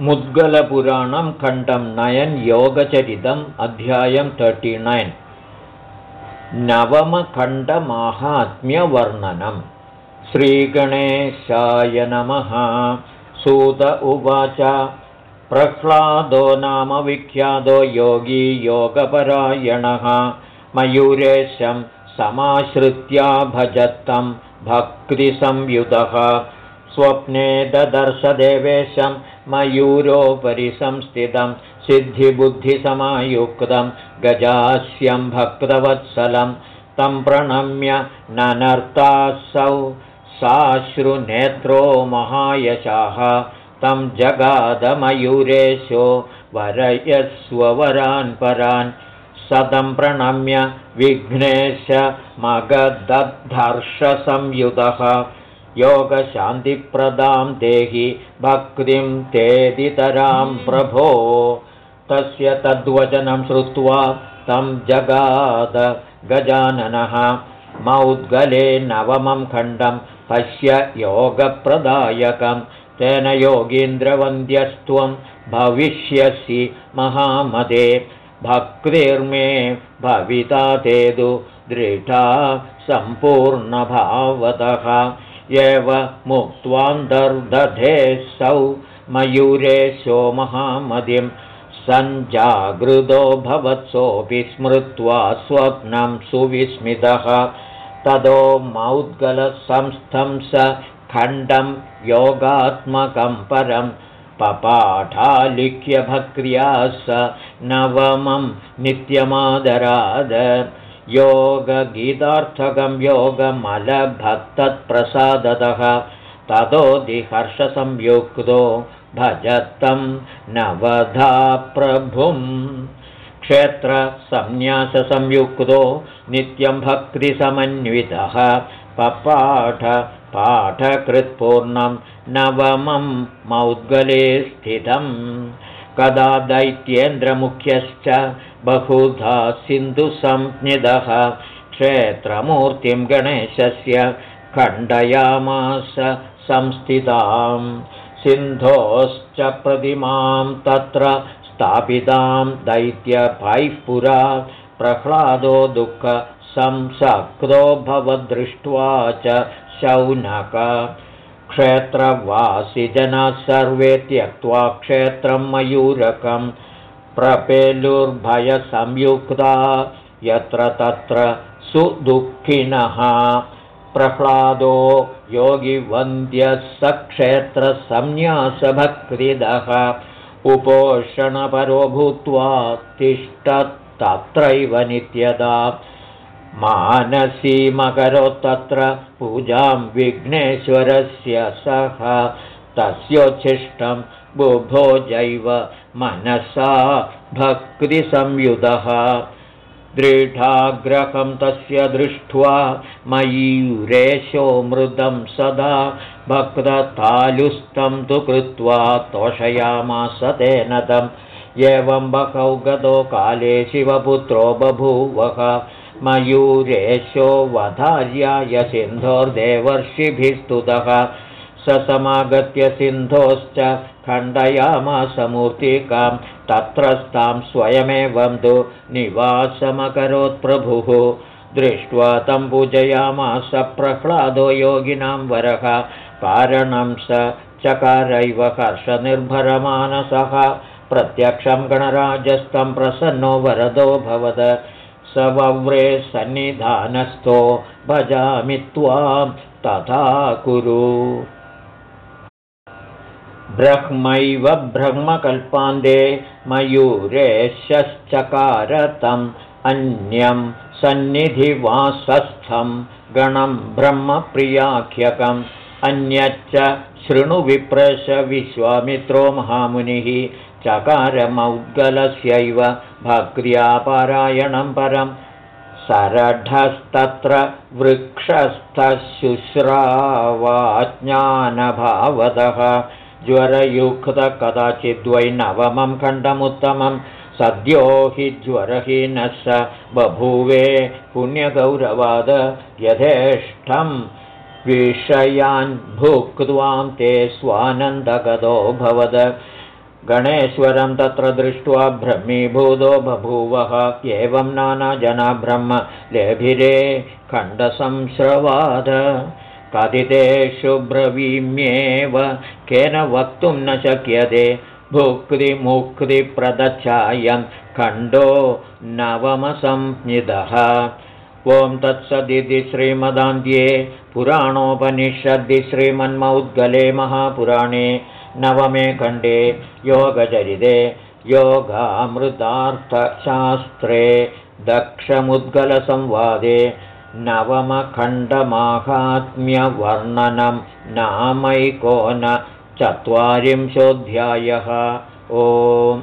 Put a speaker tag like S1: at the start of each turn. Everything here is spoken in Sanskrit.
S1: मुद्गलपुराणं खण्डं नयन् योगचरितम् अध्यायं तर्टि नैन् नवमखण्डमाहात्म्यवर्णनं. श्रीगणेशाय नमः. सूत उवाच. प्रह्लादो नाम विख्यातो योगी योगपरायणः. मयूरेशं समाश्रित्या भजत्तं भक्तिसंयुतः स्वप्ने ददर्शदेवेशं मयूरोपरि संस्थितं सिद्धिबुद्धिसमायुक्तं गजास्यं भक्तवत्सलं तं प्रणम्य ननर्तासौ साश्रुनेत्रो महायशाः तं जगादमयूरेशो वरयस्ववरान् परान् सतं प्रणम्य विघ्नेशमगदद्धर्षसंयुतः योगशान्तिप्रदां देहि भक्तिं तेदितरां प्रभो। तस्य तद्वचनं श्रुत्वा तं जगाद गजाननः। मौद्गले नवमं खण्डं पश्य योगप्रदायकं। तेन योगीन्द्रवन्द्यस्त्वं भविष्यसि महामदे। भक्तिर्मे भविता तेदु दृढा सम्पूर्णभावतः एव मुक्त्वान्तर्दधेऽसौ मयूरेशो महामदिं सञ्जागृतो भवत्सोऽपि स्मृत्वा स्वप्नं सुविस्मितः। ततो मौद्गलसंस्थं स खण्डं योगात्मकं परं पपाठालिख्य भक्र्या स नवमं नित्यमादराद योगगीतार्थकं योगमलभक्तत्प्रसादतः। ततोदिहर्षसंयुक्तो भजत्तं नवधा प्रभुं क्षेत्रसंन्याससंयुक्तो नित्यं भक्तिसमन्वितः। पपाठ पाठकृत्पूर्णं नवमं मौद्गले स्थितं कदा दैत्येन्द्रमुख्यश्च बहुधा सिन्धुसंज्ञिदः क्षेत्रमूर्तिं गणेशस्य खण्डयामास संस्थितां। सिन्धोश्च प्रतिमां तत्र स्थापितां दैत्यभैः पुरा प्रह्लादो दुःखसंसक्तो भवदृष्ट्वा च शौनक क्षेत्रवासिजनाः सर्वे त्यक्त्वा क्षेत्रं मयूरकं प्रपेलुर्भयसंयुक्ता यत्र तत्र सुदुःखिनः। प्रह्लादो योगिवन्द्यः सक्षेत्रसंन्यासभक्तिदः उपोषणपरो भूत्वा तिष्ठत्तत्रैव नित्यदा मानसीमकरोत्तत्र पूजां विघ्नेश्वरस्य सह। तस्योच्छिष्टं बुभोजैव मनसा भक्तिसंयुतः दृढाग्रहं तस्य दृष्ट्वा मयूरेशो मृदं सदा। भक्ततालुस्तं तु कृत्वा तोषयामास तेन तम् एवं बहौ गतो काले शिवपुत्रो बभूवः मयूरेशो वधार्याय सिन्धोर्देवर्षिभिस्तुतः। स समागत्य सिन्धोश्च खण्डयामासमूर्तिकां तत्रस्तां स्वयमेवं तु निवासमकरोत्प्रभुः दृष्ट्वा तं पूजयामास प्रह्लादो योगिनां वरः। कारणं स चकारैव हर्षनिर्भरमानसः। प्रत्यक्षं गणराजस्तं प्रसन्नो वरदो भवद स वव्रे सन्निधानस्थो भजामि त्वां तथा कुरु। ब्रह्मैव ब्रह्मकल्पान्ते मयूरेशश्चकारतम् अन्यं सन्निधिवासस्थं गणं ब्रह्मप्रियाख्यकम् अन्यच्च शृणुविप्रश विश्वामित्रो महामुनिः चकारमौद्गलस्यैव भक्र्यापारायणं परं सरढस्तत्र वृक्षस्थशुश्रावाज्ञानभावतः ज्वरयुक्तकदाचिद्वै नवमं खण्डमुत्तमं सद्यो हि ज्वरहीनः स बभूवे पुण्यगौरवाद यथेष्टं विषयान् भुक्त्वां ते स्वानन्दगदो भवद गणेश्वरं तत्र दृष्ट्वा भ्रमीभूतो बभूवः एवं नानाजना ब्रह्म लेभिरे खण्डसंश्रवाद। कथितेषु ब्रवीम्येव केन वक्तुं न शक्यते। भुक्तिमुक्तिप्रदच्छायं खण्डो नवमसंज्ञितः ॐ तत्सदिति श्रीमदान्ध्ये पुराणोपनिषद्दि श्रीमन्मौद्गले महापुराणे नवमे खण्डे योगचरिते योगामृतार्थशास्त्रे दक्षमुद्गलसंवादे नवमखण्डमाहात्म्यवर्णनं नामैकोनचत्वारिंशोऽध्यायः। ओम्